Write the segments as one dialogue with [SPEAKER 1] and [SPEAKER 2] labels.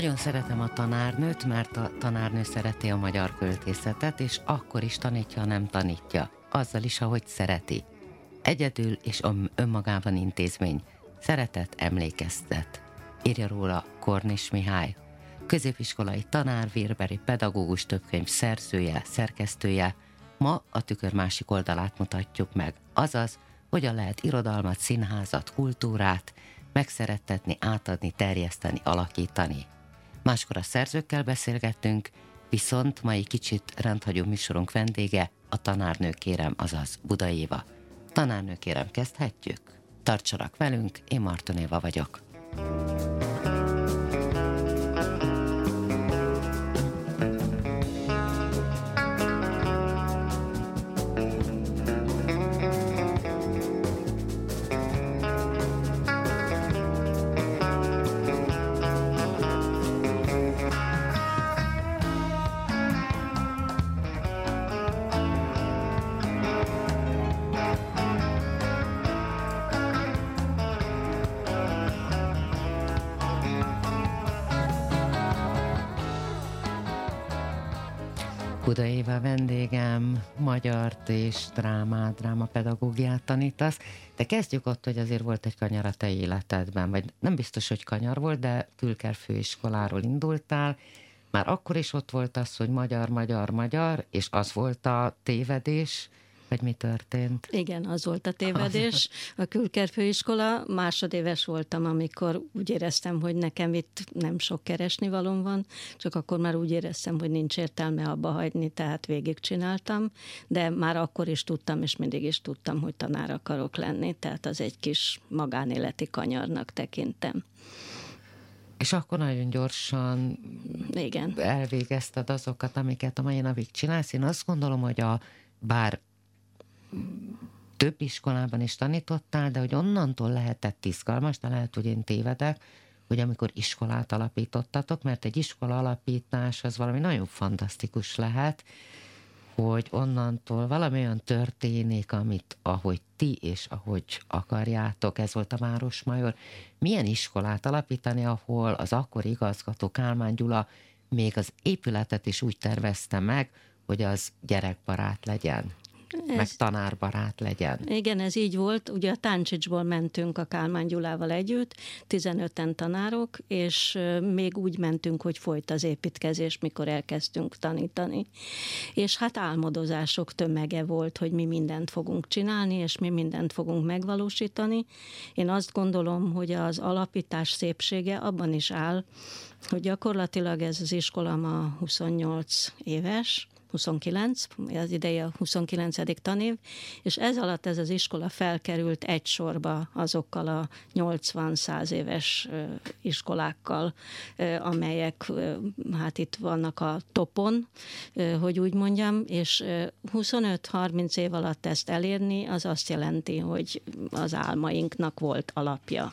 [SPEAKER 1] Nagyon szeretem a tanárnőt, mert a tanárnő szereti a magyar költészetet, és akkor is tanítja, nem tanítja. Azzal is, ahogy szereti. Egyedül és önmagában intézmény. Szeretet emlékeztet. Írja róla Kornis Mihály. Középiskolai tanár, vérberi pedagógus, többkönyv szerzője, szerkesztője. Ma a tükör másik oldalát mutatjuk meg. Azaz, hogyan lehet irodalmat, színházat, kultúrát megszerettetni, átadni, terjeszteni, alakítani. Máskor a szerzőkkel beszélgettünk, viszont mai kicsit rendhagyó műsorunk vendége a tanárnő kérem, azaz Buda Éva. Tanárnő kérem, kezdhetjük? Tartsanak velünk, én Marton Éva vagyok. Buda Éva vendégem, magyart és drámát, drámapedagógiát tanítasz, de kezdjük ott, hogy azért volt egy kanyar a te életedben, vagy nem biztos, hogy kanyar volt, de Külker főiskoláról indultál, már akkor is ott volt az, hogy magyar, magyar, magyar, és az volt a tévedés, vagy mi történt?
[SPEAKER 2] Igen, az volt a tévedés. A külkerfőiskola, másodéves voltam, amikor úgy éreztem, hogy nekem itt nem sok keresni valóm van, csak akkor már úgy éreztem, hogy nincs értelme abba hagyni, tehát végigcsináltam, de már akkor is tudtam, és mindig is tudtam, hogy tanár akarok lenni, tehát az egy kis magánéleti kanyarnak tekintem.
[SPEAKER 1] És akkor nagyon gyorsan
[SPEAKER 2] Igen.
[SPEAKER 1] elvégezted azokat, amiket a mai napig csinálsz. Én azt gondolom, hogy a bár több iskolában is tanítottál, de hogy onnantól lehetett izgalmas, de lehet, hogy én tévedek, hogy amikor iskolát alapítottatok, mert egy iskola alapítás az valami nagyon fantasztikus lehet, hogy onnantól valami olyan történik, amit ahogy ti és ahogy akarjátok, ez volt a Városmajor, milyen iskolát alapítani, ahol az akkor igazgató Kálmán Gyula még az épületet is úgy tervezte meg, hogy az gyerekbarát legyen ez, meg tanárbarát legyen.
[SPEAKER 2] Igen, ez így volt. Ugye a Táncsicsból mentünk a Kálmán Gyulával együtt, 15-en tanárok, és még úgy mentünk, hogy folyt az építkezés, mikor elkezdtünk tanítani. És hát álmodozások tömege volt, hogy mi mindent fogunk csinálni, és mi mindent fogunk megvalósítani. Én azt gondolom, hogy az alapítás szépsége abban is áll, hogy gyakorlatilag ez az iskola ma 28 éves, 29, az ideje a 29. tanév, és ez alatt ez az iskola felkerült egy sorba azokkal a 80-100 éves iskolákkal, amelyek hát itt vannak a topon, hogy úgy mondjam, és 25-30 év alatt ezt elérni, az azt jelenti, hogy az álmainknak volt alapja.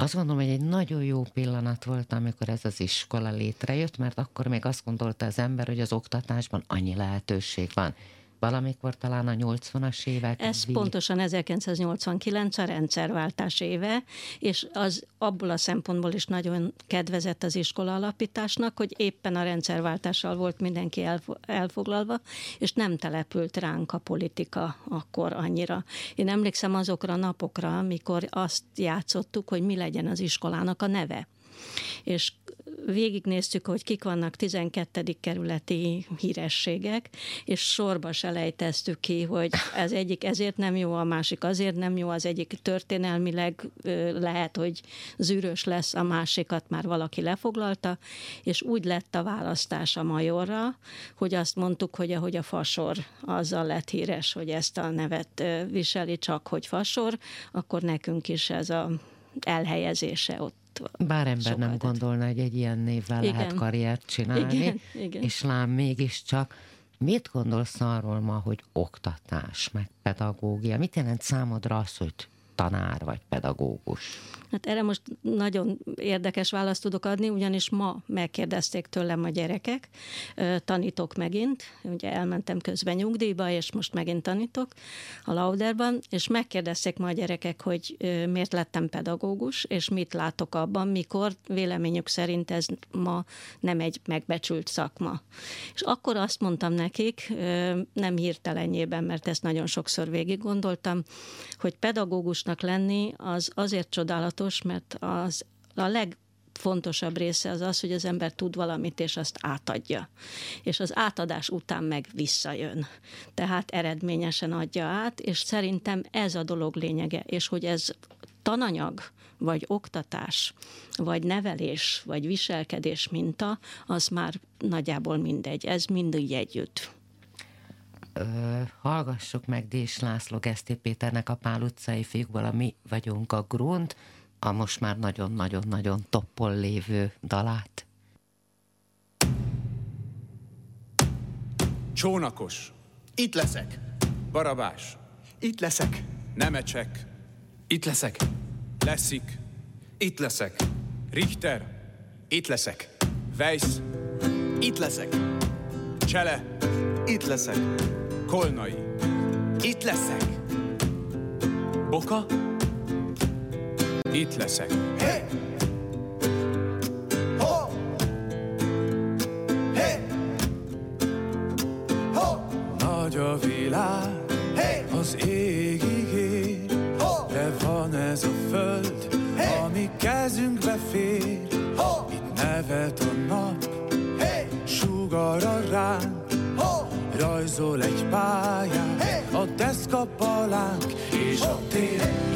[SPEAKER 1] Azt gondolom, hogy egy nagyon jó pillanat volt, amikor ez az iskola létrejött, mert akkor még azt gondolta az ember, hogy az oktatásban annyi lehetőség van valamikor talán a 80-as évek.
[SPEAKER 2] Ez ví... pontosan 1989 a rendszerváltás éve, és az abból a szempontból is nagyon kedvezett az iskola alapításnak, hogy éppen a rendszerváltással volt mindenki elfoglalva, és nem települt ránk a politika akkor annyira. Én emlékszem azokra a napokra, amikor azt játszottuk, hogy mi legyen az iskolának a neve és végignéztük, hogy kik vannak 12. kerületi hírességek, és sorba selejteztük ki, hogy ez egyik ezért nem jó, a másik azért nem jó, az egyik történelmileg lehet, hogy zűrös lesz, a másikat már valaki lefoglalta, és úgy lett a választás a majorra, hogy azt mondtuk, hogy ahogy a fasor azzal lett híres, hogy ezt a nevet viseli, csak hogy fasor, akkor nekünk is ez a elhelyezése ott
[SPEAKER 1] bár ember nem gondolna, hogy egy ilyen névvel igen. lehet karriert csinálni, igen, igen. és lám mégiscsak Mit gondolsz arról ma, hogy oktatás, meg pedagógia? Mit jelent számodra az, hogy tanár vagy pedagógus?
[SPEAKER 2] Hát erre most nagyon érdekes választ tudok adni, ugyanis ma megkérdezték tőlem a gyerekek, tanítok megint, ugye elmentem közben nyugdíjba, és most megint tanítok a Lauderban, és megkérdezték ma a gyerekek, hogy miért lettem pedagógus, és mit látok abban, mikor véleményük szerint ez ma nem egy megbecsült szakma. És akkor azt mondtam nekik, nem hirtelenjében, mert ezt nagyon sokszor végig gondoltam, hogy pedagógusnak lenni az azért csodálatos, mert az a leg fontosabb része az az, hogy az ember tud valamit, és azt átadja. És az átadás után meg visszajön. Tehát eredményesen adja át, és szerintem ez a dolog lényege, és hogy ez tananyag, vagy oktatás, vagy nevelés, vagy viselkedés minta, az már nagyjából mindegy. Ez mindig együtt.
[SPEAKER 1] Ö, hallgassuk meg Dés László Geszté Péternek a Pál utcai fiúkból, mi vagyunk a grunt, a most már nagyon-nagyon-nagyon toppol lévő dalát.
[SPEAKER 3] Csónakos.
[SPEAKER 4] Itt leszek.
[SPEAKER 3] Barabás.
[SPEAKER 4] Itt leszek.
[SPEAKER 3] Nemecsek.
[SPEAKER 4] Itt leszek.
[SPEAKER 3] Leszik.
[SPEAKER 4] Itt leszek.
[SPEAKER 3] Richter.
[SPEAKER 4] Itt leszek.
[SPEAKER 3] Weiss.
[SPEAKER 4] Itt leszek.
[SPEAKER 3] Csele.
[SPEAKER 4] Itt leszek.
[SPEAKER 3] Kolnai.
[SPEAKER 4] Itt leszek. Boka.
[SPEAKER 3] Itt leszek.
[SPEAKER 4] Hey!
[SPEAKER 3] A deszka palánk, és a tél,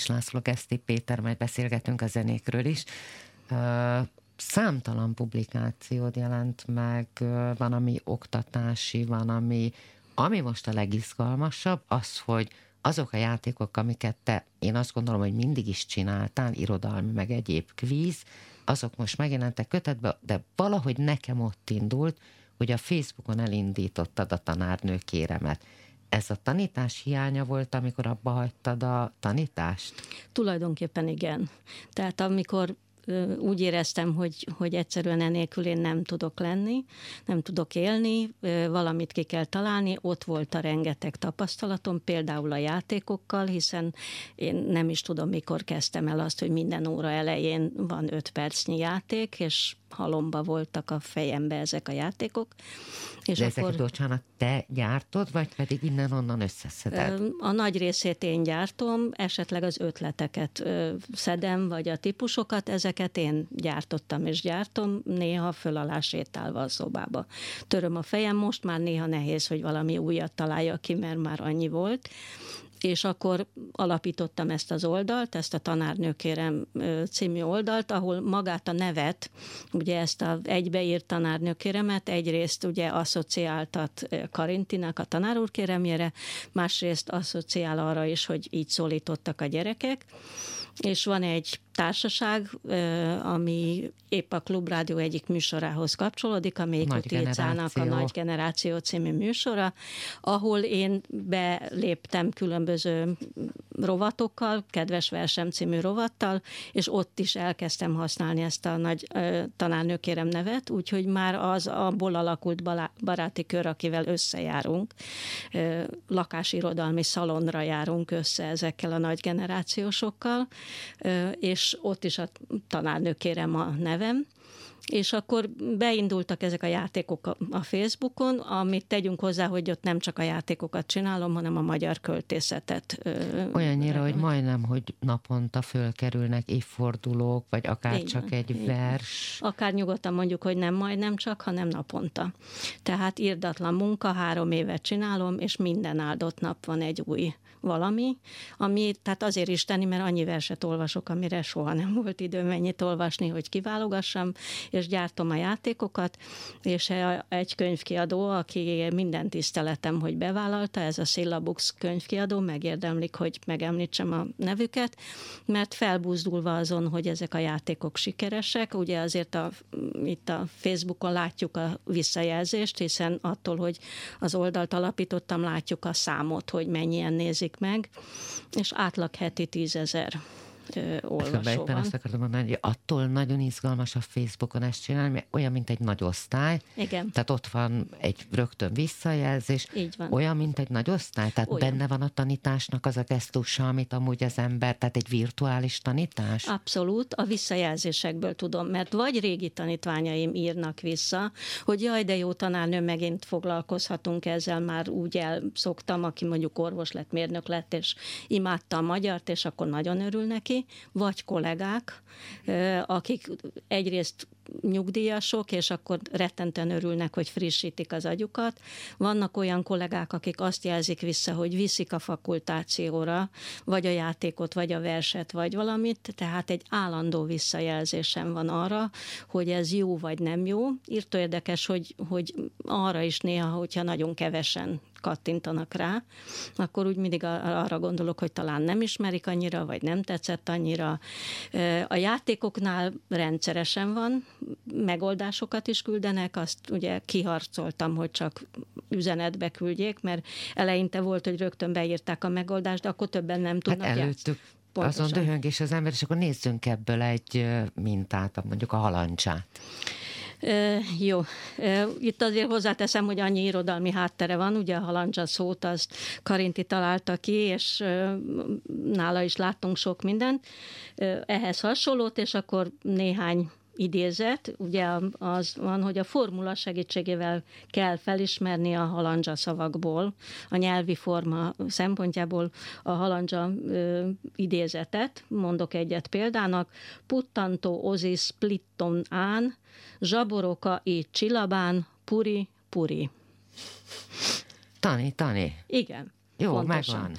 [SPEAKER 1] Dés László, Geszti Péter, majd beszélgetünk a zenékről is. Számtalan publikációt jelent meg, van, ami oktatási, van, ami, ami most a legizgalmasabb, az, hogy azok a játékok, amiket te, én azt gondolom, hogy mindig is csináltál, irodalmi, meg egyéb kvíz, azok most megjelentek kötetbe, de valahogy nekem ott indult, hogy a Facebookon elindítottad a tanárnő kéremet. Ez a tanítás hiánya volt, amikor abba hagytad a tanítást?
[SPEAKER 2] Tulajdonképpen igen. Tehát amikor úgy éreztem, hogy, hogy egyszerűen enélkül én nem tudok lenni, nem tudok élni, valamit ki kell találni. Ott volt a rengeteg tapasztalatom, például a játékokkal, hiszen én nem is tudom, mikor kezdtem el azt, hogy minden óra elején van öt percnyi játék, és halomba voltak a fejembe ezek a játékok.
[SPEAKER 1] És De akkor, ezek, bocsánat, te gyártod, vagy pedig innen-onnan összeszeded?
[SPEAKER 2] A nagy részét én gyártom, esetleg az ötleteket szedem, vagy a típusokat, ezeket én gyártottam és gyártom, néha föl alá sétálva a szobába. Töröm a fejem, most már néha nehéz, hogy valami újat találja ki, mert már annyi volt, és akkor alapítottam ezt az oldalt, ezt a Tanárnőkérem című oldalt, ahol magát a nevet, ugye ezt a egybeírt tanárnőkéremet egyrészt ugye asszociáltat Karintinak a tanárúrkéremjére, másrészt asszociál arra is, hogy így szólítottak a gyerekek, és van egy társaság, ami épp a Klubrádió egyik műsorához kapcsolódik, amelyik Utilcának a Nagy Generáció. Című műsora, ahol én beléptem különböző rovatokkal, Kedves Versem című rovattal, és ott is elkezdtem használni ezt a nagy tanárnőkérem nevet, úgyhogy már az abból alakult baráti kör, akivel összejárunk, lakásirodalmi szalonra járunk össze ezekkel a nagy generációsokkal, és ott is a tanárnő kérem a nevem, és akkor beindultak ezek a játékok a Facebookon, amit tegyünk hozzá, hogy ott nem csak a játékokat csinálom, hanem a magyar költészetet.
[SPEAKER 1] Olyannyira, hogy majdnem, hogy naponta fölkerülnek évfordulók, vagy akár így csak egy vers.
[SPEAKER 2] Akár nyugodtan mondjuk, hogy nem majdnem csak, hanem naponta. Tehát írdatlan munka, három évet csinálom, és minden áldott nap van egy új valami, ami, tehát azért is tenni, mert annyi verset olvasok, amire soha nem volt időm mennyit olvasni, hogy kiválogassam, és gyártom a játékokat, és egy könyvkiadó, aki minden tiszteletem, hogy bevállalta, ez a Syllabux könyvkiadó, megérdemlik, hogy megemlítsem a nevüket, mert felbuzdulva azon, hogy ezek a játékok sikeresek, ugye azért a, itt a Facebookon látjuk a visszajelzést, hiszen attól, hogy az oldalt alapítottam, látjuk a számot, hogy mennyien nézik meg, és átlag heti tízezer olvasó van.
[SPEAKER 1] azt akartam mondani, hogy attól nagyon izgalmas a Facebookon ezt csinálni, mert olyan, mint egy nagy osztály.
[SPEAKER 2] Igen.
[SPEAKER 1] Tehát ott van egy rögtön visszajelzés.
[SPEAKER 2] Így van.
[SPEAKER 1] Olyan, mint egy nagy osztály. Tehát olyan. benne van a tanításnak az a gesztusa, amit amúgy az ember, tehát egy virtuális tanítás?
[SPEAKER 2] Abszolút, a visszajelzésekből tudom, mert vagy régi tanítványaim írnak vissza, hogy jaj, de jó tanárnő, megint foglalkozhatunk ezzel, már úgy elszoktam, aki mondjuk orvos lett, mérnök lett, és imádta a magyart, és akkor nagyon örül neki, vagy kollégák, akik egyrészt nyugdíjasok, és akkor rettenten örülnek, hogy frissítik az agyukat. Vannak olyan kollégák, akik azt jelzik vissza, hogy viszik a fakultációra, vagy a játékot, vagy a verset, vagy valamit, tehát egy állandó visszajelzésem van arra, hogy ez jó vagy nem jó. Írtó érdekes, hogy, hogy arra is néha, hogyha nagyon kevesen kattintanak rá, akkor úgy mindig arra gondolok, hogy talán nem ismerik annyira, vagy nem tetszett annyira. A játékoknál rendszeresen van, megoldásokat is küldenek, azt ugye kiharcoltam, hogy csak üzenetbe küldjék, mert eleinte volt, hogy rögtön beírták a megoldást, de akkor többen nem tudnak
[SPEAKER 1] hát előttük Pontosan. azon döhöngés az ember, és akkor nézzünk ebből egy mintát, mondjuk a halancsát.
[SPEAKER 2] Jó, itt azért hozzáteszem, hogy annyi irodalmi háttere van, ugye a halandzsa szót azt Karinti találta ki, és nála is láttunk sok mindent, ehhez hasonlót, és akkor néhány idézet, ugye az van, hogy a formula segítségével kell felismerni a halandzsa szavakból, a nyelvi forma szempontjából a halandzsa ö, idézetet, mondok egyet példának, puttantó ozis plitton án, zsaboroka így csilabán, puri, puri.
[SPEAKER 1] Tani, Tani.
[SPEAKER 2] Igen.
[SPEAKER 1] Jó, Pontosan. megvan.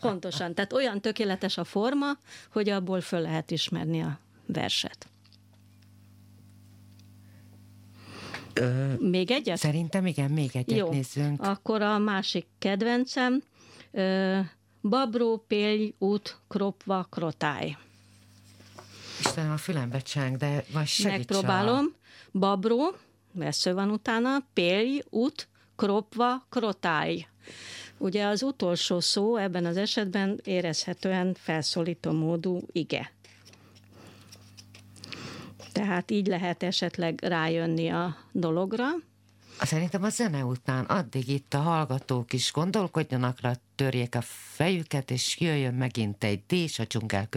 [SPEAKER 2] Pontosan. Tehát olyan tökéletes a forma, hogy abból föl lehet ismerni a verset. Ö, még egyet?
[SPEAKER 5] Szerintem igen, még egyet
[SPEAKER 2] Jó.
[SPEAKER 5] nézzünk.
[SPEAKER 2] Akkor a másik kedvencem, ö, Babró, Pélj, Út, Kropva, Krotály.
[SPEAKER 5] Istenem, a fülembe cseng, de vagy segíts
[SPEAKER 2] Megpróbálom. Babró, vesző van utána, Pélj, Út, Kropva, Krotály. Ugye az utolsó szó ebben az esetben érezhetően felszólító módú ige. Tehát így lehet esetleg rájönni a dologra.
[SPEAKER 5] Szerintem a zene után addig itt a hallgatók is gondolkodjanak rá, törjék a fejüket, és jöjjön megint egy dísz a dzsungel.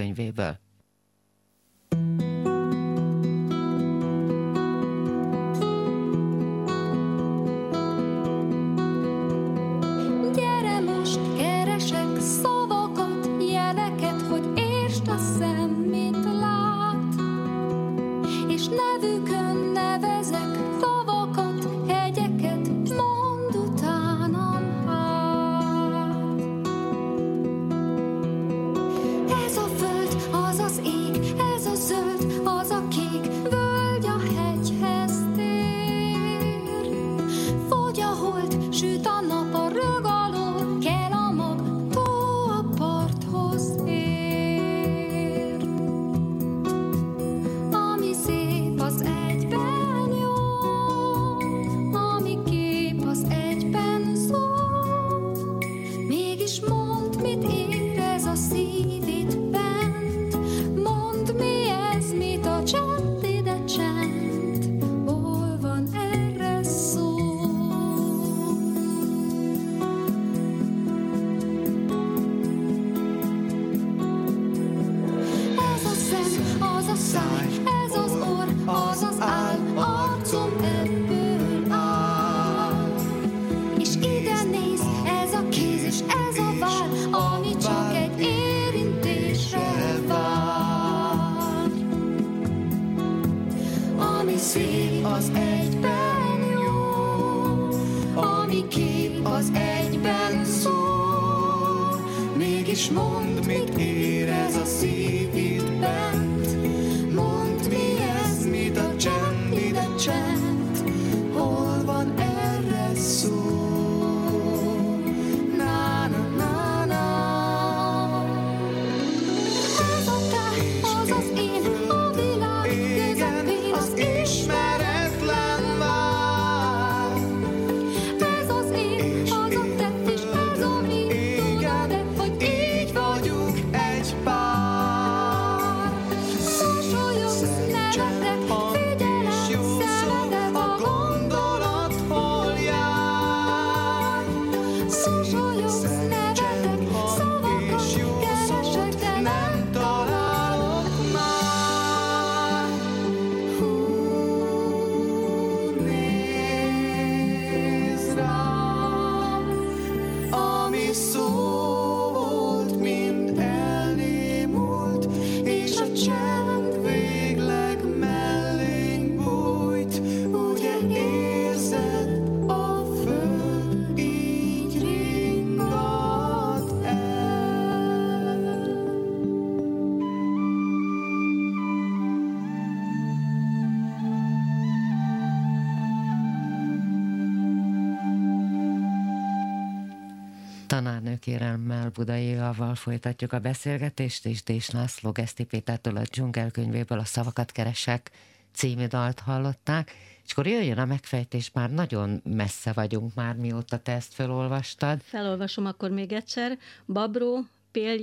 [SPEAKER 5] Kérelmmel Budai Évával folytatjuk a beszélgetést, és Dés László Geszti Pétertől a dzsungel könyvéből a Szavakat keresek című dalt hallották, és akkor jöjjön a megfejtés, már nagyon messze vagyunk már, mióta te ezt felolvastad.
[SPEAKER 2] Felolvasom akkor még egyszer. Babró,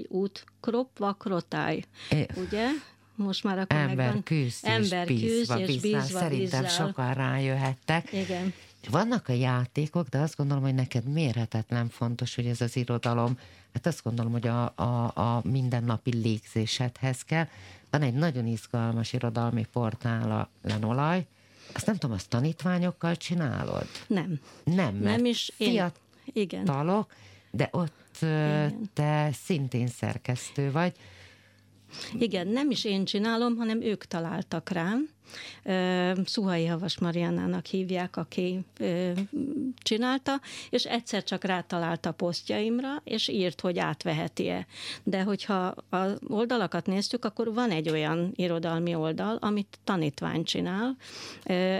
[SPEAKER 2] Út, Kropva, Krotály.
[SPEAKER 5] É.
[SPEAKER 2] Ugye? Most már akkor
[SPEAKER 5] Ember
[SPEAKER 2] megvan.
[SPEAKER 5] küzd és
[SPEAKER 2] Ember
[SPEAKER 5] bízva,
[SPEAKER 2] küzd és
[SPEAKER 5] bízva,
[SPEAKER 2] bízva,
[SPEAKER 5] Szerintem
[SPEAKER 2] bízzal.
[SPEAKER 5] sokan rájöhettek.
[SPEAKER 2] Igen.
[SPEAKER 5] Vannak a játékok, de azt gondolom, hogy neked mérhetetlen fontos, hogy ez az irodalom, hát azt gondolom, hogy a, a, a mindennapi légzésedhez kell. Van egy nagyon izgalmas irodalmi portál, a Lenolaj, azt nem tudom, azt tanítványokkal csinálod?
[SPEAKER 2] Nem.
[SPEAKER 5] Nem, mert
[SPEAKER 2] Nem is én. Igen.
[SPEAKER 5] fiatalok, de ott
[SPEAKER 2] Igen.
[SPEAKER 5] te szintén szerkesztő vagy.
[SPEAKER 2] Igen, nem is én csinálom, hanem ők találtak rám, Szuhai Havas Mariannának hívják, aki csinálta, és egyszer csak rátalált a posztjaimra, és írt, hogy átveheti-e. De hogyha a oldalakat néztük, akkor van egy olyan irodalmi oldal, amit tanítvány csinál,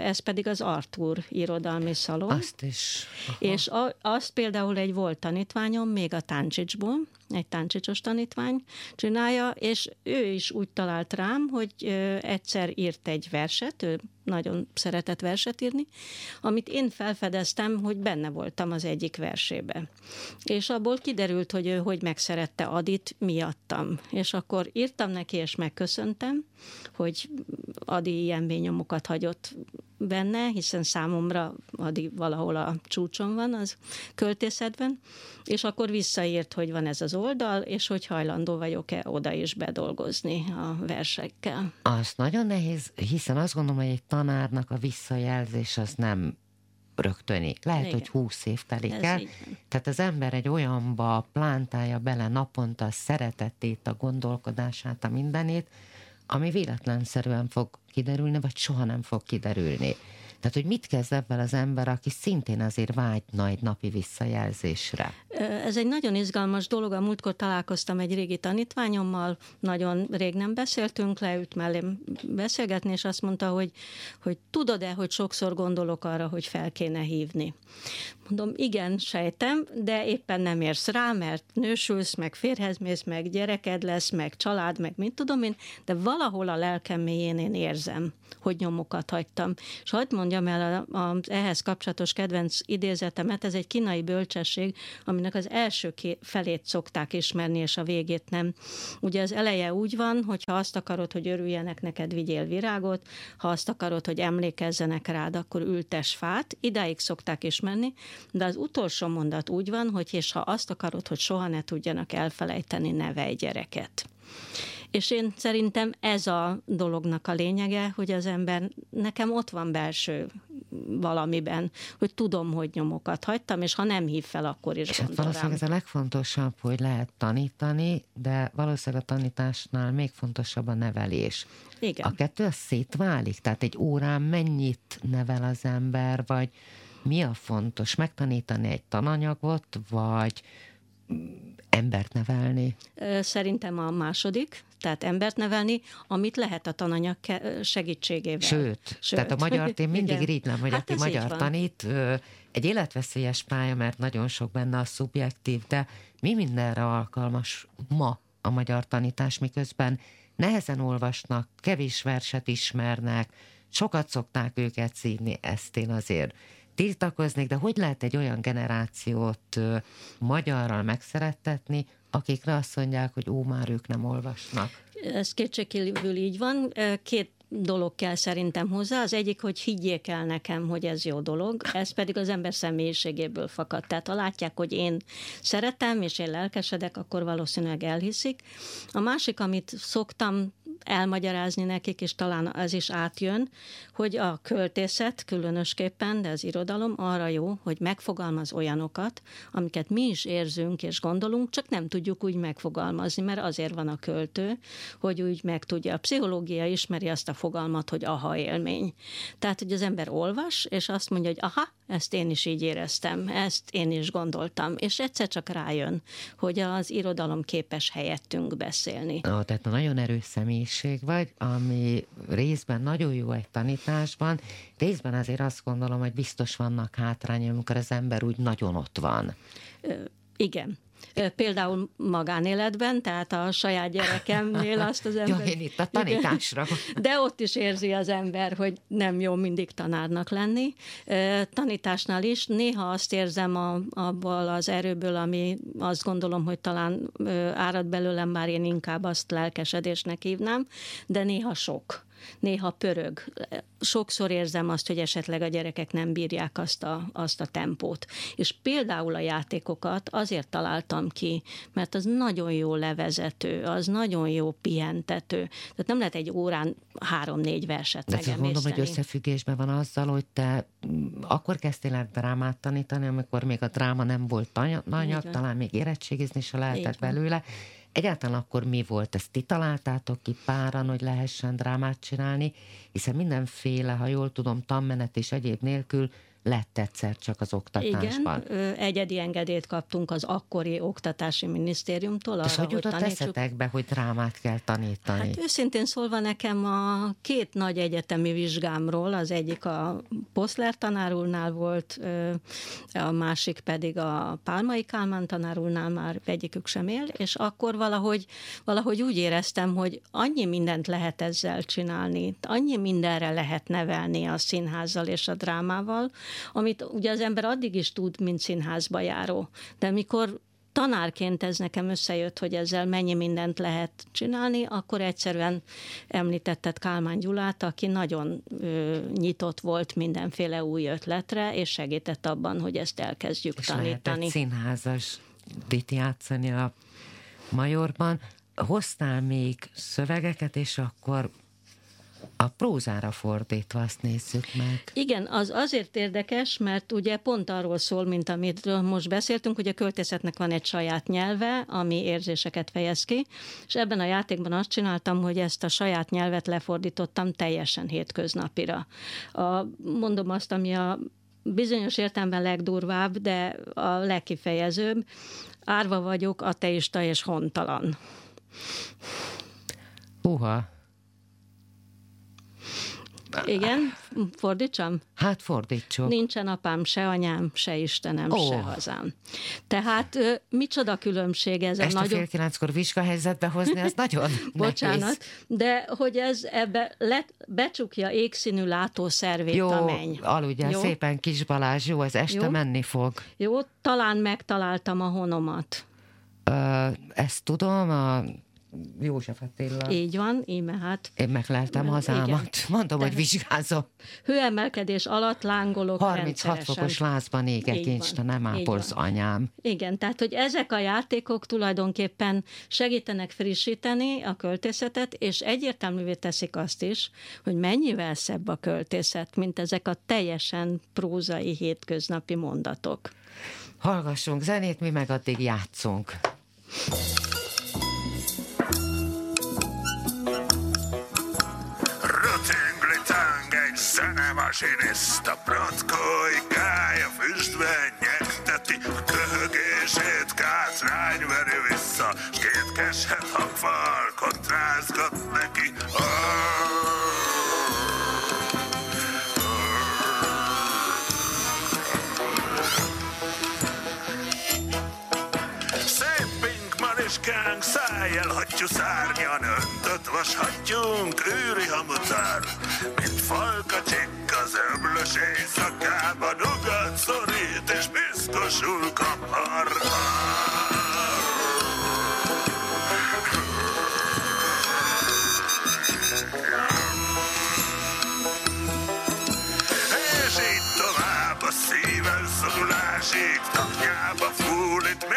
[SPEAKER 2] ez pedig az Artur irodalmi szalon.
[SPEAKER 1] Azt is.
[SPEAKER 2] Aha. És a, azt például egy volt tanítványom, még a Táncsicsból, egy táncsicsos tanítvány csinálja, és ő is úgy talált rám, hogy egyszer írt egy verset, ő nagyon szeretett verset írni, amit én felfedeztem, hogy benne voltam az egyik versébe. És abból kiderült, hogy ő hogy megszerette Adit miattam. És akkor írtam neki, és megköszöntem, hogy Adi ilyen bényomokat hagyott benne, hiszen számomra Adi valahol a csúcson van az költészetben, és akkor visszaírt, hogy van ez az oldal, és hogy hajlandó vagyok-e oda is bedolgozni a versekkel.
[SPEAKER 1] Az nagyon nehéz, hiszen azt gondolom, hogy egy tanárnak a visszajelzés az nem rögtönik. Lehet, Igen. hogy húsz év telik el. Tehát az ember egy olyanba plántálja bele naponta a szeretetét, a gondolkodását, a mindenét, ami véletlenszerűen fog kiderülni, vagy soha nem fog kiderülni. Tehát, hogy mit kezd ebben az ember, aki szintén azért vágyna egy napi visszajelzésre?
[SPEAKER 2] Ez egy nagyon izgalmas dolog. A múltkor találkoztam egy régi tanítványommal, nagyon rég nem beszéltünk, leült mellém beszélgetni, és azt mondta, hogy, hogy tudod-e, hogy sokszor gondolok arra, hogy fel kéne hívni. Mondom, igen, sejtem, de éppen nem érsz rá, mert nősülsz, meg férhez mész, meg gyereked lesz, meg család, meg mit tudom én, de valahol a lelkem mélyén én érzem, hogy nyomokat hagytam. És hagyd mondjam el az ehhez kapcsolatos kedvenc idézetemet, ez egy kínai bölcsesség, aminek az első felét szokták ismerni, és a végét nem. Ugye az eleje úgy van, hogy ha azt akarod, hogy örüljenek neked, vigyél virágot, ha azt akarod, hogy emlékezzenek rád, akkor ültes fát. Idáig szokták ismerni, de az utolsó mondat úgy van, hogy és ha azt akarod, hogy soha ne tudjanak elfelejteni, neve egy gyereket. És én szerintem ez a dolognak a lényege, hogy az ember, nekem ott van belső valamiben, hogy tudom, hogy nyomokat hagytam, és ha nem hív fel, akkor is
[SPEAKER 1] és hát valószínűleg ez a legfontosabb, hogy lehet tanítani, de valószínűleg a tanításnál még fontosabb a nevelés.
[SPEAKER 2] Igen.
[SPEAKER 1] A kettő az szétválik, tehát egy órán mennyit nevel az ember, vagy mi a fontos? Megtanítani egy tananyagot, vagy embert nevelni?
[SPEAKER 2] Szerintem a második, tehát embert nevelni, amit lehet a tananyag segítségével.
[SPEAKER 1] Sőt, Sőt. tehát a magyar, én mindig rítnem, hogy hát aki magyar tanít, egy életveszélyes pálya, mert nagyon sok benne a szubjektív, de mi mindenre alkalmas ma a magyar tanítás, miközben nehezen olvasnak, kevés verset ismernek, sokat szokták őket szívni, ezt én azért tiltakoznék, de hogy lehet egy olyan generációt magyarral megszerettetni, akikre azt mondják, hogy ó, már ők nem olvasnak?
[SPEAKER 2] Ez kétségkívül így van. Két dolog kell szerintem hozzá. Az egyik, hogy higgyék el nekem, hogy ez jó dolog, ez pedig az ember személyiségéből fakad. Tehát ha látják, hogy én szeretem, és én lelkesedek, akkor valószínűleg elhiszik. A másik, amit szoktam elmagyarázni nekik, és talán ez is átjön, hogy a költészet különösképpen, de az irodalom arra jó, hogy megfogalmaz olyanokat, amiket mi is érzünk és gondolunk, csak nem tudjuk úgy megfogalmazni, mert azért van a költő, hogy úgy meg tudja. A pszichológia ismeri azt a fogalmat, hogy aha élmény. Tehát, hogy az ember olvas, és azt mondja, hogy aha, ezt én is így éreztem, ezt én is gondoltam, és egyszer csak rájön, hogy az irodalom képes helyettünk beszélni.
[SPEAKER 1] Ó, tehát nagyon erős személyiség vagy, ami részben nagyon jó egy tanításban, részben azért azt gondolom, hogy biztos vannak hátrányok, amikor az ember úgy nagyon ott van.
[SPEAKER 2] Igen. Például magánéletben, tehát a saját gyerekemnél azt az ember...
[SPEAKER 1] Jó, én itt a tanításra.
[SPEAKER 2] De ott is érzi az ember, hogy nem jó mindig tanárnak lenni. Tanításnál is néha azt érzem a, abból az erőből, ami azt gondolom, hogy talán árad belőlem, már én inkább azt lelkesedésnek hívnám, de néha sok néha pörög. Sokszor érzem azt, hogy esetleg a gyerekek nem bírják azt a, azt a tempót. És például a játékokat azért találtam ki, mert az nagyon jó levezető, az nagyon jó pihentető. Tehát nem lehet egy órán három-négy verset megemészteni.
[SPEAKER 1] mondom, hogy összefüggésben van azzal, hogy te akkor kezdtél el drámát tanítani, amikor még a dráma nem volt tanyag, talán még érettségizni se lehetett belőle, Egyáltalán akkor mi volt? Ezt ti találtátok ki páran, hogy lehessen drámát csinálni? Hiszen mindenféle, ha jól tudom, tanmenet és egyéb nélkül lett egyszer csak az oktatásban.
[SPEAKER 2] Igen, egyedi engedélyt kaptunk az akkori oktatási minisztériumtól.
[SPEAKER 1] És hogy jutott tanítsuk... eszetekbe, hogy drámát kell tanítani?
[SPEAKER 2] Hát őszintén szólva nekem a két nagy egyetemi vizsgámról, az egyik a Poszler tanárulnál volt, a másik pedig a Pálmai Kálmán tanárulnál már egyikük sem él, és akkor valahogy, valahogy úgy éreztem, hogy annyi mindent lehet ezzel csinálni, annyi mindenre lehet nevelni a színházzal és a drámával, amit ugye az ember addig is tud, mint színházba járó. De mikor tanárként ez nekem összejött, hogy ezzel mennyi mindent lehet csinálni, akkor egyszerűen említetted Kálmán Gyulát, aki nagyon ö, nyitott volt mindenféle új ötletre, és segített abban, hogy ezt elkezdjük
[SPEAKER 1] és
[SPEAKER 2] tanítani.
[SPEAKER 1] És színházas dit játszani a Majorban. Hoztál még szövegeket, és akkor a prózára fordítva azt nézzük meg.
[SPEAKER 2] Igen, az azért érdekes, mert ugye pont arról szól, mint amit most beszéltünk, hogy a költészetnek van egy saját nyelve, ami érzéseket fejez ki, és ebben a játékban azt csináltam, hogy ezt a saját nyelvet lefordítottam teljesen hétköznapira. A, mondom azt, ami a bizonyos értelemben legdurvább, de a legkifejezőbb. Árva vagyok, ateista és hontalan.
[SPEAKER 1] Uha,
[SPEAKER 2] igen, fordítsam?
[SPEAKER 1] Hát fordítsuk.
[SPEAKER 2] Nincsen apám, se anyám, se Istenem, oh. se hazám. Tehát micsoda különbség ez
[SPEAKER 1] Este
[SPEAKER 2] a nagyon...
[SPEAKER 1] fél kilenckor vizsgahelyzetbe hozni, az nagyon
[SPEAKER 2] Bocsánat,
[SPEAKER 1] nehéz.
[SPEAKER 2] de hogy ez ebbe let, becsukja égszínű látószervét
[SPEAKER 1] jó,
[SPEAKER 2] a menny.
[SPEAKER 1] aludjál jó? szépen Kis Balázs, jó, ez este jó? menni fog.
[SPEAKER 2] Jó, talán megtaláltam a honomat.
[SPEAKER 1] Ö, ezt tudom, a József Attila.
[SPEAKER 2] Így van, íme hát.
[SPEAKER 1] Én megleltem hazámat. Igen. Mondom, Tehát hogy vizsgázom.
[SPEAKER 2] Hőemelkedés alatt lángolok
[SPEAKER 1] 36 fokos lázban égek, Insta, nem ápolsz anyám.
[SPEAKER 2] Igen, tehát hogy ezek a játékok tulajdonképpen segítenek frissíteni a költészetet, és egyértelművé teszik azt is, hogy mennyivel szebb a költészet, mint ezek a teljesen prózai hétköznapi mondatok.
[SPEAKER 1] Hallgassunk zenét, mi meg addig játszunk.
[SPEAKER 6] Zenemasiniszta protkoikája füstben nyekteti a köhögését kátrány veri vissza, s két keshet hangfal kontrázgat neki. Szép és kánk szájjel hattyú szárnyan öntött vashattyunk űri hamutár, mint falkacsik az öblös éjszakában ugat szorít és piszkosul kap a szíven szorulásig taknyába fúl itt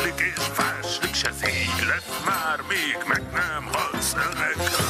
[SPEAKER 6] máslik és fáslik s ez így lesz már míg meg nem halsz öreg. Ujjaim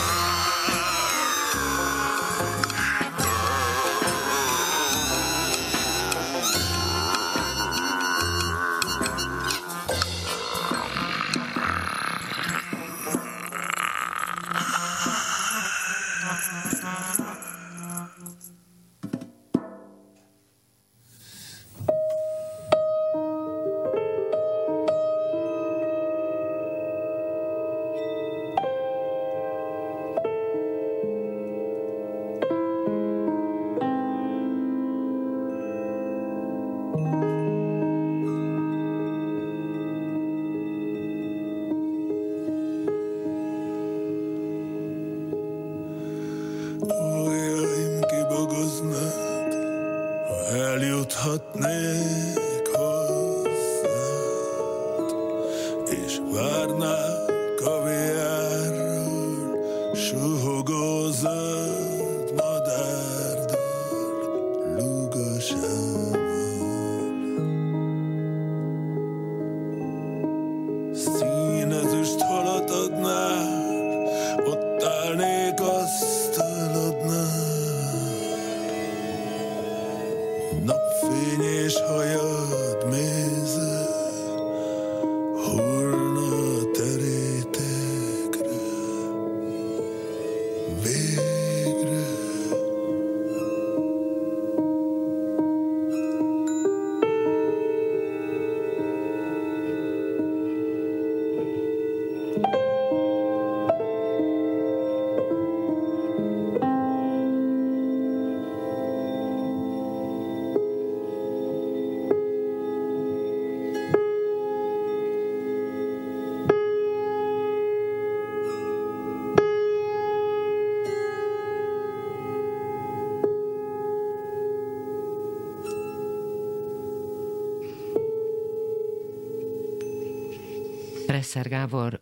[SPEAKER 1] Leszer Gábor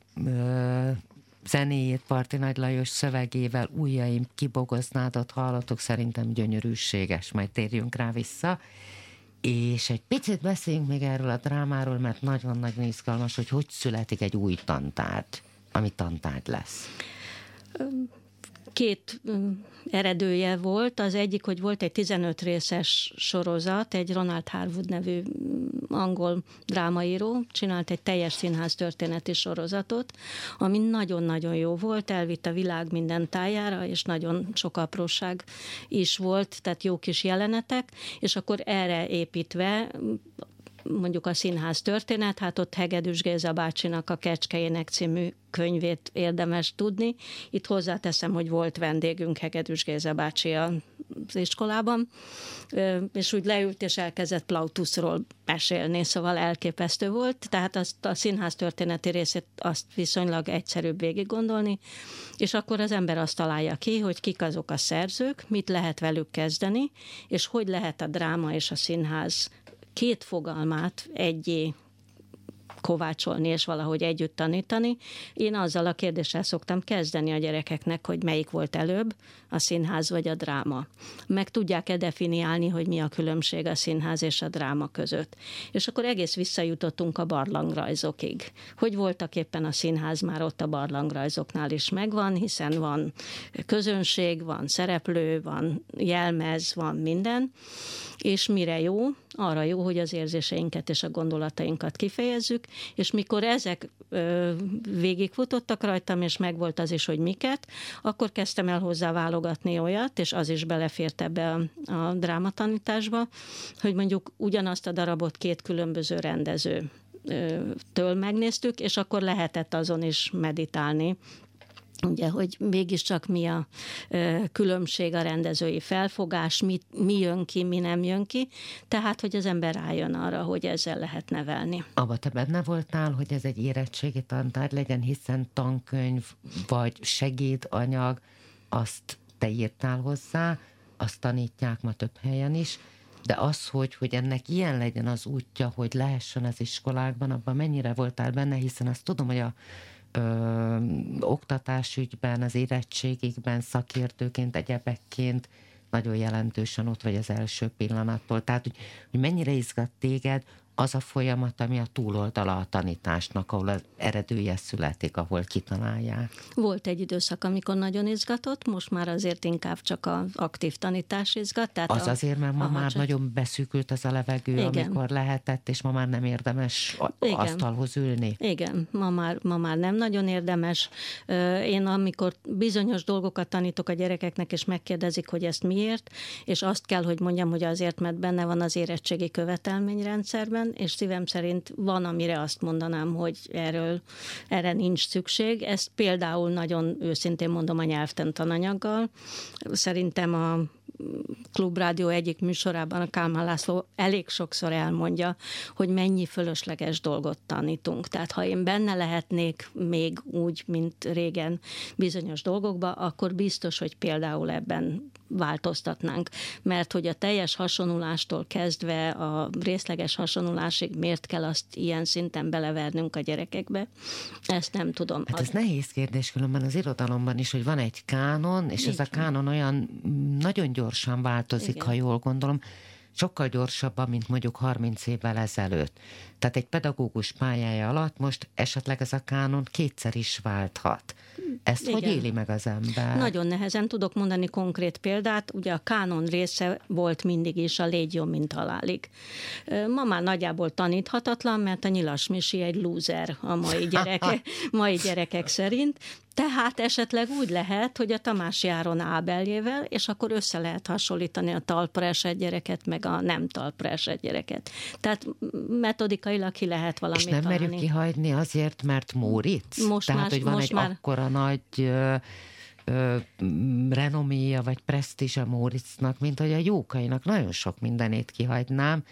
[SPEAKER 1] zenéjét Parti Nagy Lajos szövegével ujjaim kibogoznádot hallatok, szerintem gyönyörűséges, majd térjünk rá vissza. És egy picit beszéljünk még erről a drámáról, mert nagyon-nagyon izgalmas, hogy hogy születik egy új tantárgy, ami tantárgy lesz
[SPEAKER 2] két eredője volt. Az egyik, hogy volt egy 15 részes sorozat, egy Ronald Harwood nevű angol drámaíró, csinált egy teljes színház történeti sorozatot, ami nagyon-nagyon jó volt, elvitt a világ minden tájára, és nagyon sok apróság is volt, tehát jó kis jelenetek, és akkor erre építve mondjuk a színház történet, hát ott Hegedűs Géza bácsinak a Kecskejének című könyvét érdemes tudni. Itt hozzáteszem, hogy volt vendégünk Hegedűs Géza bácsi az iskolában, és úgy leült és elkezdett Plautusról mesélni, szóval elképesztő volt, tehát azt a színház történeti részét azt viszonylag egyszerűbb végig gondolni, és akkor az ember azt találja ki, hogy kik azok a szerzők, mit lehet velük kezdeni, és hogy lehet a dráma és a színház két fogalmát egyé kovácsolni és valahogy együtt tanítani. Én azzal a kérdéssel szoktam kezdeni a gyerekeknek, hogy melyik volt előbb, a színház vagy a dráma. Meg tudják-e definiálni, hogy mi a különbség a színház és a dráma között. És akkor egész visszajutottunk a barlangrajzokig. Hogy voltak éppen a színház már ott a barlangrajzoknál is megvan, hiszen van közönség, van szereplő, van jelmez, van minden. És mire jó? Arra jó, hogy az érzéseinket és a gondolatainkat kifejezzük, és mikor ezek ö, végigfutottak rajtam, és megvolt az is, hogy miket, akkor kezdtem el hozzá válogatni olyat, és az is belefért ebbe a, a drámatanításba, hogy mondjuk ugyanazt a darabot két különböző rendező től megnéztük, és akkor lehetett azon is meditálni, ugye, hogy mégiscsak mi a különbség a rendezői felfogás, mi, mi jön ki, mi nem jön ki, tehát, hogy az ember rájön arra, hogy ezzel lehet nevelni.
[SPEAKER 1] Abba te benne voltál, hogy ez egy érettségi tantárgy legyen, hiszen tankönyv vagy segédanyag, azt te írtál hozzá, azt tanítják ma több helyen is, de az, hogy, hogy ennek ilyen legyen az útja, hogy lehessen az iskolákban, abban mennyire voltál benne, hiszen azt tudom, hogy a ö, oktatásügyben, az érettségikben szakértőként, egyebekként nagyon jelentősen ott vagy az első pillanattól. Tehát, hogy, hogy mennyire izgat téged az a folyamat, ami a túloldala a tanításnak, ahol az eredője születik, ahol kitalálják.
[SPEAKER 2] Volt egy időszak, amikor nagyon izgatott, most már azért inkább csak az aktív tanítás izgat. Tehát
[SPEAKER 1] az
[SPEAKER 2] a,
[SPEAKER 1] azért, mert ma már csak... nagyon beszűkült az a levegő, Igen. amikor lehetett, és ma már nem érdemes Igen. asztalhoz ülni.
[SPEAKER 2] Igen, ma már, ma már nem nagyon érdemes. Én amikor bizonyos dolgokat tanítok a gyerekeknek, és megkérdezik, hogy ezt miért, és azt kell, hogy mondjam, hogy azért, mert benne van az érettségi követelményrendszerben, és szívem szerint van, amire azt mondanám, hogy erről, erre nincs szükség. Ezt például nagyon őszintén mondom a nyelvtan tananyaggal. Szerintem a Klubrádió egyik műsorában a Kálmán László elég sokszor elmondja, hogy mennyi fölösleges dolgot tanítunk. Tehát ha én benne lehetnék még úgy, mint régen bizonyos dolgokba, akkor biztos, hogy például ebben változtatnánk. Mert hogy a teljes hasonlulástól kezdve a részleges hasonlulásig miért kell azt ilyen szinten belevernünk a gyerekekbe, ezt nem tudom.
[SPEAKER 1] Hát ez nehéz kérdés különben az irodalomban is, hogy van egy kánon, és Így ez a kánon olyan nagyon gyorsan változik, Igen. ha jól gondolom, sokkal gyorsabban, mint mondjuk 30 évvel ezelőtt. Tehát egy pedagógus pályája alatt most esetleg ez a kánon kétszer is válthat. Ezt Igen. hogy éli meg az ember?
[SPEAKER 2] Nagyon nehezen tudok mondani konkrét példát. Ugye a kánon része volt mindig is a légy jobb, mint halálig. Ma már nagyjából taníthatatlan, mert a nyilas misi egy lúzer a mai, gyereke, mai gyerekek szerint. Tehát esetleg úgy lehet, hogy a Tamás járon Ábeljével, és akkor össze lehet hasonlítani a talpra esett gyereket, meg a nem talpra esett gyereket. Tehát metodikailag ki lehet valamit
[SPEAKER 1] És nem
[SPEAKER 2] találni.
[SPEAKER 1] merjük kihagyni azért, mert Móric?
[SPEAKER 2] Most
[SPEAKER 1] Tehát,
[SPEAKER 2] már,
[SPEAKER 1] hogy van
[SPEAKER 2] most
[SPEAKER 1] egy
[SPEAKER 2] már...
[SPEAKER 1] akkora nagy ö, ö, renoméja, vagy presztízs a Móricnak, mint hogy a Jókainak nagyon sok mindenét kihagynám,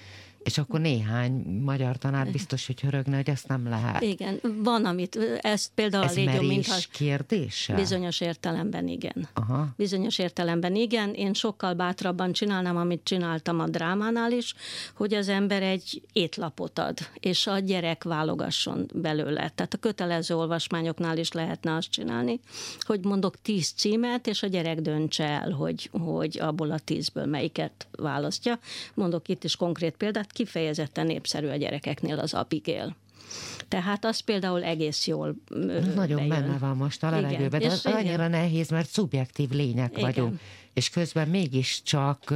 [SPEAKER 1] És akkor néhány magyar tanár biztos, hogy hörögne, hogy ezt nem lehet.
[SPEAKER 2] Igen, van, amit, ezt például
[SPEAKER 1] Ez
[SPEAKER 2] a
[SPEAKER 1] merés
[SPEAKER 2] mintha
[SPEAKER 1] kérdése?
[SPEAKER 2] bizonyos értelemben igen.
[SPEAKER 1] Aha.
[SPEAKER 2] Bizonyos értelemben igen. Én sokkal bátrabban csinálnám, amit csináltam a drámánál is, hogy az ember egy étlapot ad, és a gyerek válogasson belőle. Tehát a kötelező olvasmányoknál is lehetne azt csinálni, hogy mondok tíz címet, és a gyerek döntse el, hogy, hogy abból a tízből melyiket választja. Mondok itt is konkrét példát, kifejezetten népszerű a gyerekeknél az Abigail. Tehát az például egész jól ö,
[SPEAKER 1] Nagyon
[SPEAKER 2] bejön.
[SPEAKER 1] benne van most a levegőben, de az
[SPEAKER 2] igen.
[SPEAKER 1] annyira nehéz, mert szubjektív lények
[SPEAKER 2] Igen.
[SPEAKER 1] vagyunk. És közben mégiscsak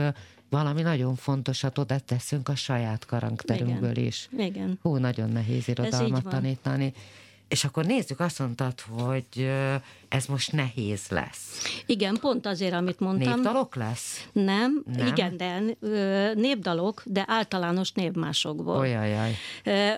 [SPEAKER 1] valami nagyon fontosat oda teszünk a saját karakterünkből
[SPEAKER 2] Igen.
[SPEAKER 1] is.
[SPEAKER 2] Igen.
[SPEAKER 1] Hú, nagyon nehéz irodalmat tanítani. És akkor nézzük, azt mondtad, hogy ez most nehéz lesz.
[SPEAKER 2] Igen, pont azért, amit mondtam.
[SPEAKER 1] Névdalok lesz?
[SPEAKER 2] Nem,
[SPEAKER 1] Nem?
[SPEAKER 2] igen, de népdalok, de általános névmásokból.
[SPEAKER 1] Olyajaj.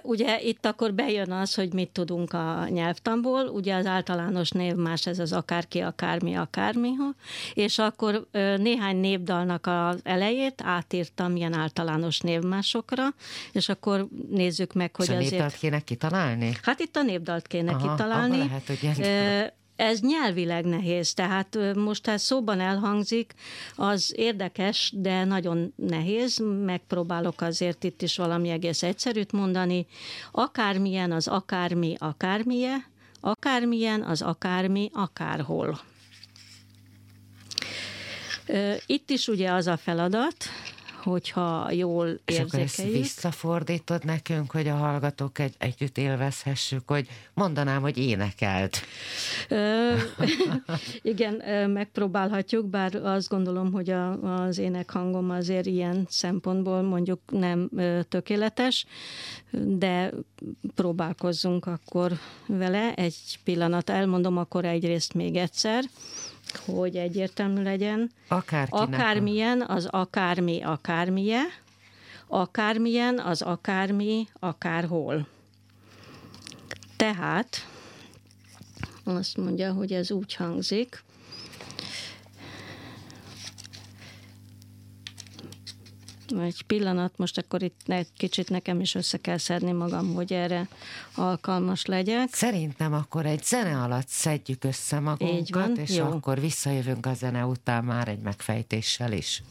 [SPEAKER 2] Ugye itt akkor bejön az, hogy mit tudunk a nyelvtanból, ugye az általános névmás, ez az akárki, akármi, akármiha, és akkor néhány névdalnak az elejét átírtam ilyen általános névmásokra, és akkor nézzük meg, hogy
[SPEAKER 1] És a
[SPEAKER 2] azért...
[SPEAKER 1] népdalt kéne kitalálni?
[SPEAKER 2] Hát itt a népdalt kéne
[SPEAKER 1] Aha,
[SPEAKER 2] kitalálni.
[SPEAKER 1] lehet, hogy ilyen-
[SPEAKER 2] Ez nyelvileg nehéz, tehát most ez szóban elhangzik, az érdekes, de nagyon nehéz. Megpróbálok azért itt is valami egész egyszerűt mondani. Akármilyen az akármi, akármije, akármilyen az akármi, akárhol. Itt is ugye az a feladat, hogyha jól
[SPEAKER 1] És akkor ezt
[SPEAKER 2] érzékeljük.
[SPEAKER 1] visszafordítod nekünk, hogy a hallgatók egy, együtt élvezhessük, hogy mondanám, hogy énekelt.
[SPEAKER 2] Ö, igen, megpróbálhatjuk, bár azt gondolom, hogy a, az énekhangom azért ilyen szempontból mondjuk nem tökéletes, de próbálkozzunk akkor vele. Egy pillanat elmondom akkor egyrészt még egyszer, hogy egyértelmű legyen.
[SPEAKER 1] Akárkinek.
[SPEAKER 2] Akármilyen az akármi akármije, akármilyen az akármi akárhol. Tehát azt mondja, hogy ez úgy hangzik, egy pillanat, most akkor itt ne, kicsit nekem is össze kell szedni magam, hogy erre alkalmas legyek.
[SPEAKER 1] Szerintem akkor egy zene alatt szedjük össze magunkat,
[SPEAKER 2] van,
[SPEAKER 1] és
[SPEAKER 2] jó.
[SPEAKER 1] akkor visszajövünk a zene után már egy megfejtéssel is.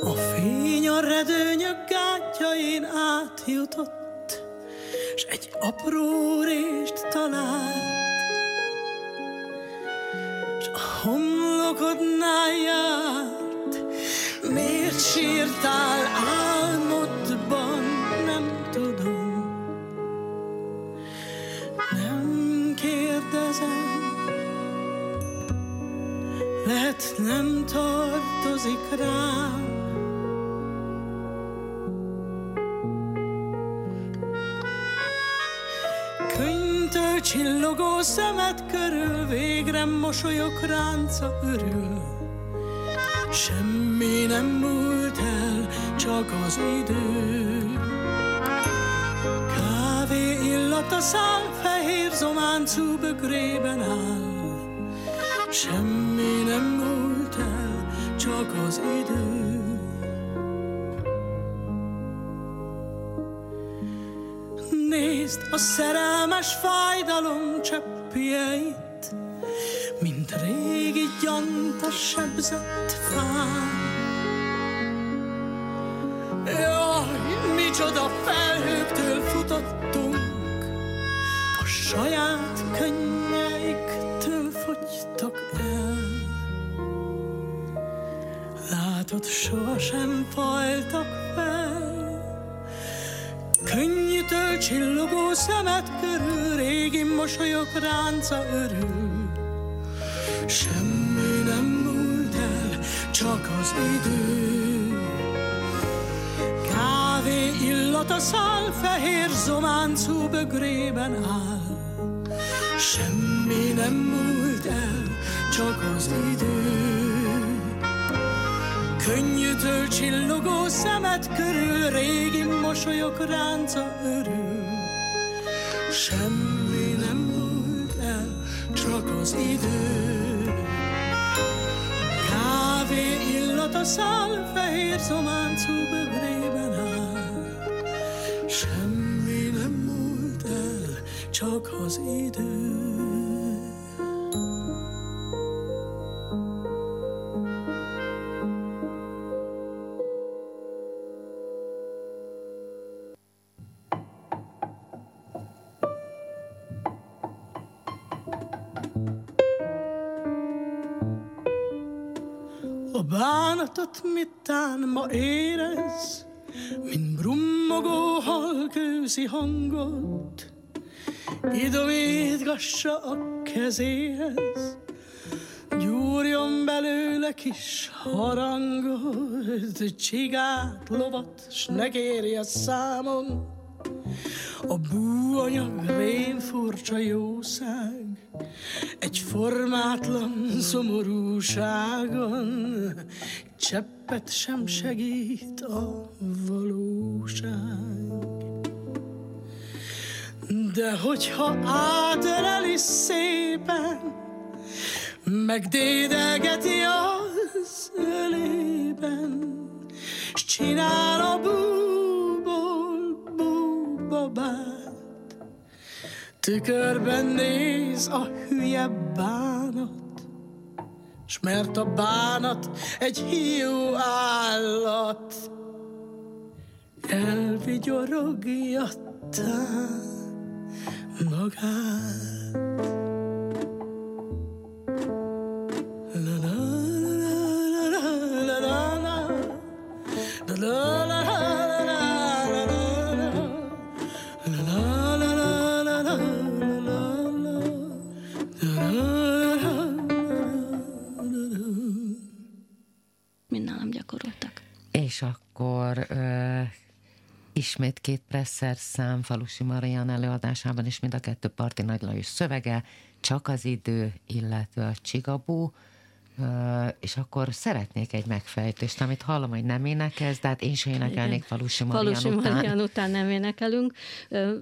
[SPEAKER 7] A fény a redőnyök gátjain átjutott, s egy apró rést talált. S a homlokodnál járt, miért sírtál álmodban, nem tudom. Nem kérdezem, lehet nem tartozik rám. Csillogó szemed körül végre mosolyok ránca örül. Semmi nem múlt el, csak az idő. Kávé illata száll, fehér zománcú bögrében áll. Semmi nem múlt el, csak az idő. A szerelmes fájdalom cseppjeit, mint régi gyanta sebzett fán. Jaj, micsoda felhőktől futottunk, a saját könnyeiktől fogytak el. Látod, sohasem fajtak fel, Könnyűtől csillogó szemed körül régi mosolyok ránca örül. Semmi nem múlt el, csak az idő. Kávé illata száll, fehér zománcú bögrében áll. Semmi nem múlt el, csak az idő. Könnyűtől csillogó szemed körül régi mosolyok ránca örül. Semmi nem múlt el, az idő. Kávé illata száll fehér szománcú bögrében áll. Semmi nem múlt el, csak az idő. Bánatot mittán ma érez, mint brummogó halkőzi hangot, idomítgassa a kezéhez, gyúrjon belőle kis harangot, csigát, lovat, s ne kérje számon, a búanyag rém furcsa jószág, egy formátlan szomorúságon cseppet sem segít a valóság. De hogyha átöleli szépen, megdédegeti az ölében, s csinál a búból búbabát, Tükörben néz a hülye s mert a bánat egy hiú állat, elvigyorogja magát.
[SPEAKER 1] Ismét két Presser szám Falusi Marian előadásában is mind a kettő Parti Nagy Lajos szövege, Csak az idő, illetve a Csigabú, és akkor szeretnék egy megfejtést, amit hallom, hogy nem énekelsz, de hát én sem énekelnék Falusi Marian
[SPEAKER 2] Falusi után. Marian után nem énekelünk.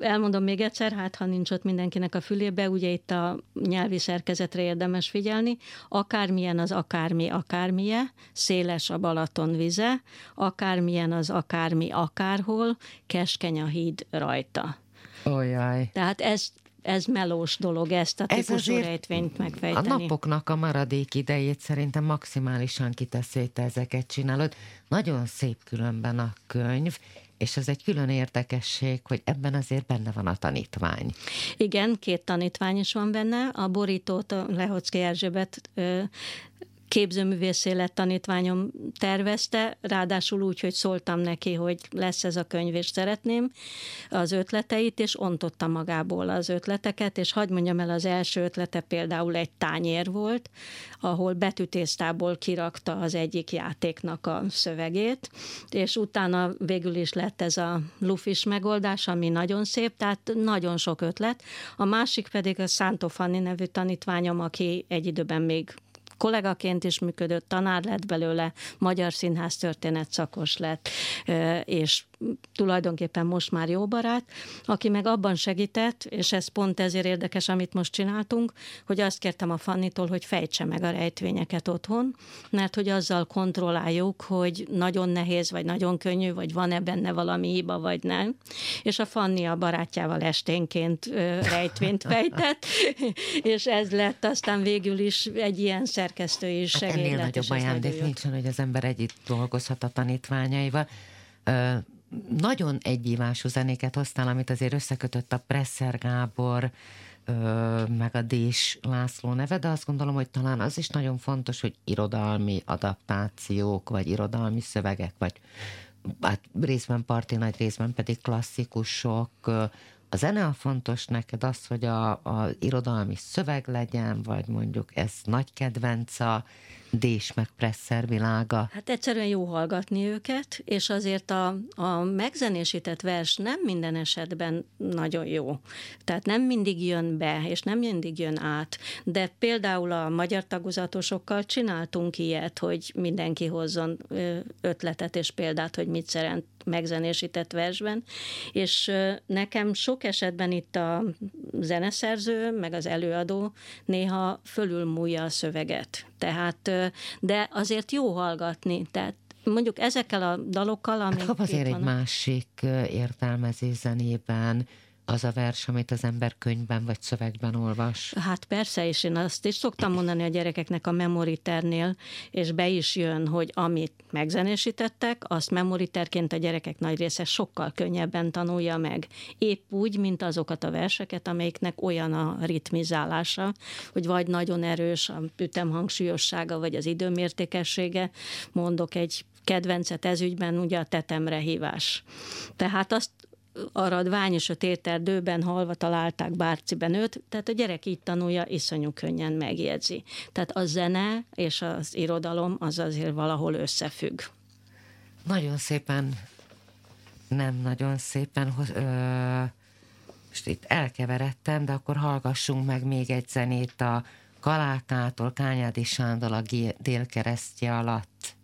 [SPEAKER 2] Elmondom még egyszer, hát ha nincs ott mindenkinek a fülébe, ugye itt a nyelvi szerkezetre érdemes figyelni. Akármilyen az akármi akármie, széles a Balaton vize, akármilyen az akármi akárhol, keskeny a híd rajta.
[SPEAKER 1] Olyaj.
[SPEAKER 2] Tehát ez ez melós dolog, ezt a ez típusú rejtvényt megfejteni.
[SPEAKER 1] A napoknak a maradék idejét szerintem maximálisan kiteszé, te ezeket csinálod. Nagyon szép különben a könyv, és ez egy külön érdekesség, hogy ebben azért benne van a tanítvány.
[SPEAKER 2] Igen, két tanítvány is van benne. A borítót Lehocki Erzsébet képzőművész élet tanítványom tervezte, ráadásul úgy, hogy szóltam neki, hogy lesz ez a könyv, és szeretném az ötleteit, és ontotta magából az ötleteket, és hagyd mondjam el, az első ötlete például egy tányér volt, ahol betűtésztából kirakta az egyik játéknak a szövegét, és utána végül is lett ez a lufis megoldás, ami nagyon szép, tehát nagyon sok ötlet. A másik pedig a Szántó Fanni nevű tanítványom, aki egy időben még kollégaként is működött, tanár lett belőle, magyar színház történet szakos lett, és tulajdonképpen most már jó barát, aki meg abban segített, és ez pont ezért érdekes, amit most csináltunk, hogy azt kértem a Fannitól, hogy fejtse meg a rejtvényeket otthon, mert hogy azzal kontrolláljuk, hogy nagyon nehéz, vagy nagyon könnyű, vagy van-e benne valami hiba, vagy nem. És a Fanni a barátjával esténként rejtvényt fejtett, és ez lett aztán végül is egy ilyen szerkesztői
[SPEAKER 1] segéd. Hát ennél nagyobb ajándék nincsen, hogy az ember együtt dolgozhat a tanítványaival nagyon egyívású zenéket hoztál, amit azért összekötött a Presser Gábor, meg a Dés László neve, de azt gondolom, hogy talán az is nagyon fontos, hogy irodalmi adaptációk, vagy irodalmi szövegek, vagy hát részben parti, nagy részben pedig klasszikusok. A zene a fontos neked az, hogy a, a irodalmi szöveg legyen, vagy mondjuk ez nagy kedvenc dés meg presszer világa?
[SPEAKER 2] Hát egyszerűen jó hallgatni őket, és azért a, a megzenésített vers nem minden esetben nagyon jó. Tehát nem mindig jön be, és nem mindig jön át. De például a magyar tagozatosokkal csináltunk ilyet, hogy mindenki hozzon ötletet és példát, hogy mit szeret megzenésített versben, és nekem sok esetben itt a zeneszerző, meg az előadó néha fölülmúlja a szöveget. Tehát, de azért jó hallgatni, tehát mondjuk ezekkel a dalokkal, amik
[SPEAKER 1] hát, azért egy másik értelmezés zenében, az a vers, amit az ember könyvben vagy szövegben olvas?
[SPEAKER 2] Hát persze, és én azt is szoktam mondani a gyerekeknek a memoriternél, és be is jön, hogy amit megzenésítettek, azt memoriterként a gyerekek nagy része sokkal könnyebben tanulja meg. Épp úgy, mint azokat a verseket, amelyiknek olyan a ritmizálása, hogy vagy nagyon erős a ütemhangsúlyossága, vagy az időmértékessége. Mondok egy kedvencet ez ügyben, ugye a tetemre hívás. Tehát azt a radvány és a téterdőben halva találták Bárciben őt, tehát a gyerek így tanulja, iszonyú könnyen megjegyzi. Tehát a zene és az irodalom az azért valahol összefügg.
[SPEAKER 1] Nagyon szépen, nem nagyon szépen, ö, most itt elkeveredtem, de akkor hallgassunk meg még egy zenét a Kalákától, Kányádi Sándor a délkeresztje alatt.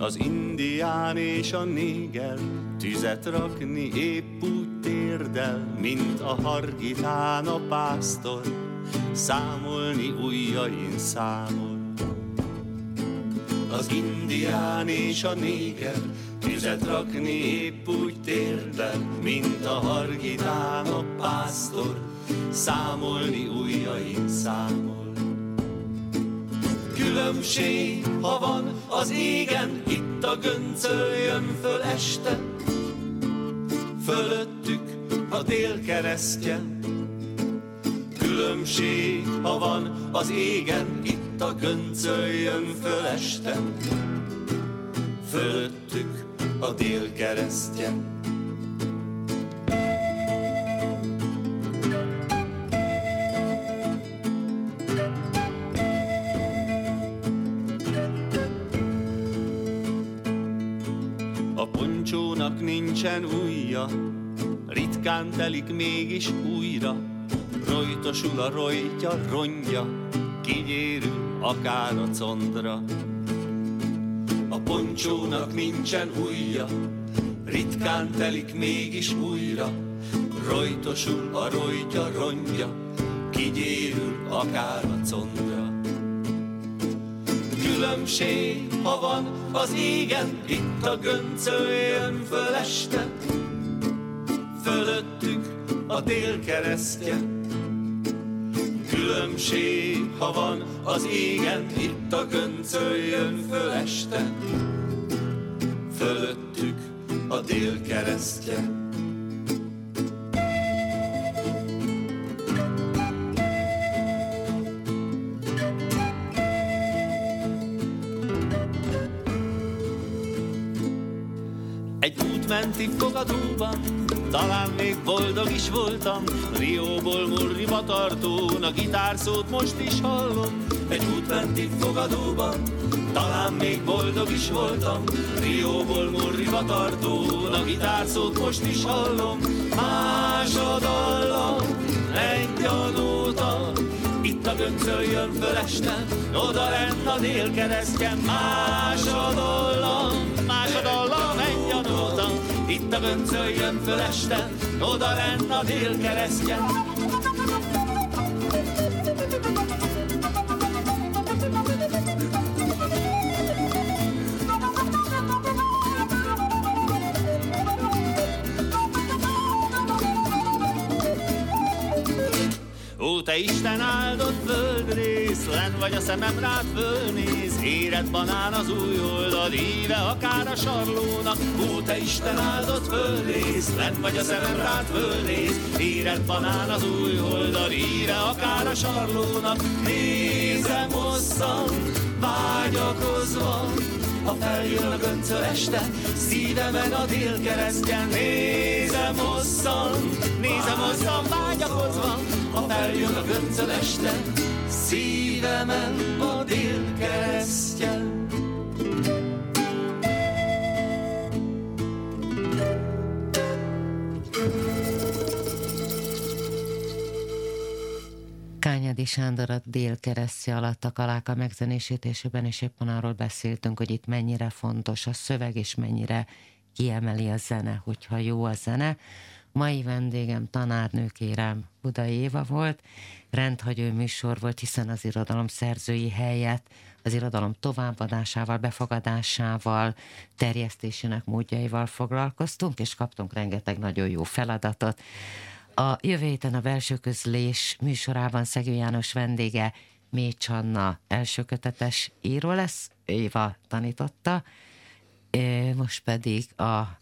[SPEAKER 8] Az indián és a néger tüzet rakni épp úgy térdel, mint a hargitán a pásztor, számolni ujjain számol. Az indián és a néger tüzet rakni épp úgy térdel, mint a hargitán a pásztor, számolni ujjain számol különbség, ha van az égen, itt a göncöljön föl este. Fölöttük a dél keresztje. Különbség, ha van az égen, itt a göncöljön föl este. Fölöttük a dél keresztje. Újja, ritkán telik mégis újra, rojtosul a rojtja, ronja, kigyérül akár a condra. A poncsónak nincsen újja, ritkán telik mégis újra, rojtosul a rojtja, ronja, kigyérül akár a condra különbség, ha van az égen, itt a göncöljön föl este. Fölöttük a dél keresztje. Különbség, ha van az égen, itt a göncöljön föl este. Fölöttük a dél keresztje. menti fogadóban, talán még boldog is voltam, Rióból murriba tartón, a gitárszót most is hallom, egy útmenti fogadóban, talán még boldog is voltam, Rióból murriba tartón, a gitárszót most is hallom, más a dallam, egy a nóta, itt a göncöljön föl este, oda lent a délkeresztjen, más a dallam, itt a göncöljön föl este, oda lent a délkeresztjen. Ó, te Isten áldott földrész, len vagy a szemem rád fölnéz, éred banán az új oldal, íve akár a sarlónak. Ó, te Isten áldott földrész, len vagy a szemem rád fölnéz, éred banán az új oldal, íve akár a sarlónak. Nézem hosszan, vágyakozva, ha feljön a göncöl este, szívemen a délkeresztje, nézem hosszan, nézem hosszan vágyakozva, ha feljön a göncöl este, szívemen a délkeresztje.
[SPEAKER 1] Kányadi Sándor a délkeresztje alatt a kaláka megzenésítésében, és éppen arról beszéltünk, hogy itt mennyire fontos a szöveg, és mennyire kiemeli a zene, hogyha jó a zene. Mai vendégem tanárnőkérem Budai Éva volt, rendhagyó műsor volt, hiszen az irodalom szerzői helyet, az irodalom továbbadásával, befogadásával, terjesztésének módjaival foglalkoztunk, és kaptunk rengeteg nagyon jó feladatot. A jövő héten a belső közlés műsorában Szegő János vendége Mécs Anna elsőkötetes író lesz, Éva tanította, most pedig a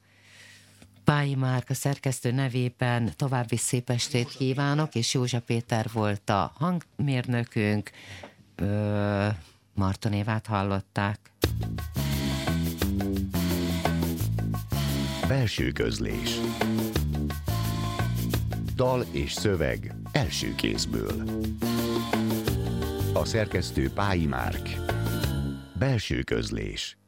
[SPEAKER 1] Pályi Márka szerkesztő nevében további szép estét kívánok, és Józsa Péter volt a hangmérnökünk, Marton Évát hallották.
[SPEAKER 9] Belső közlés Dal és szöveg első kézből. A szerkesztő Pályi Márk. Belső közlés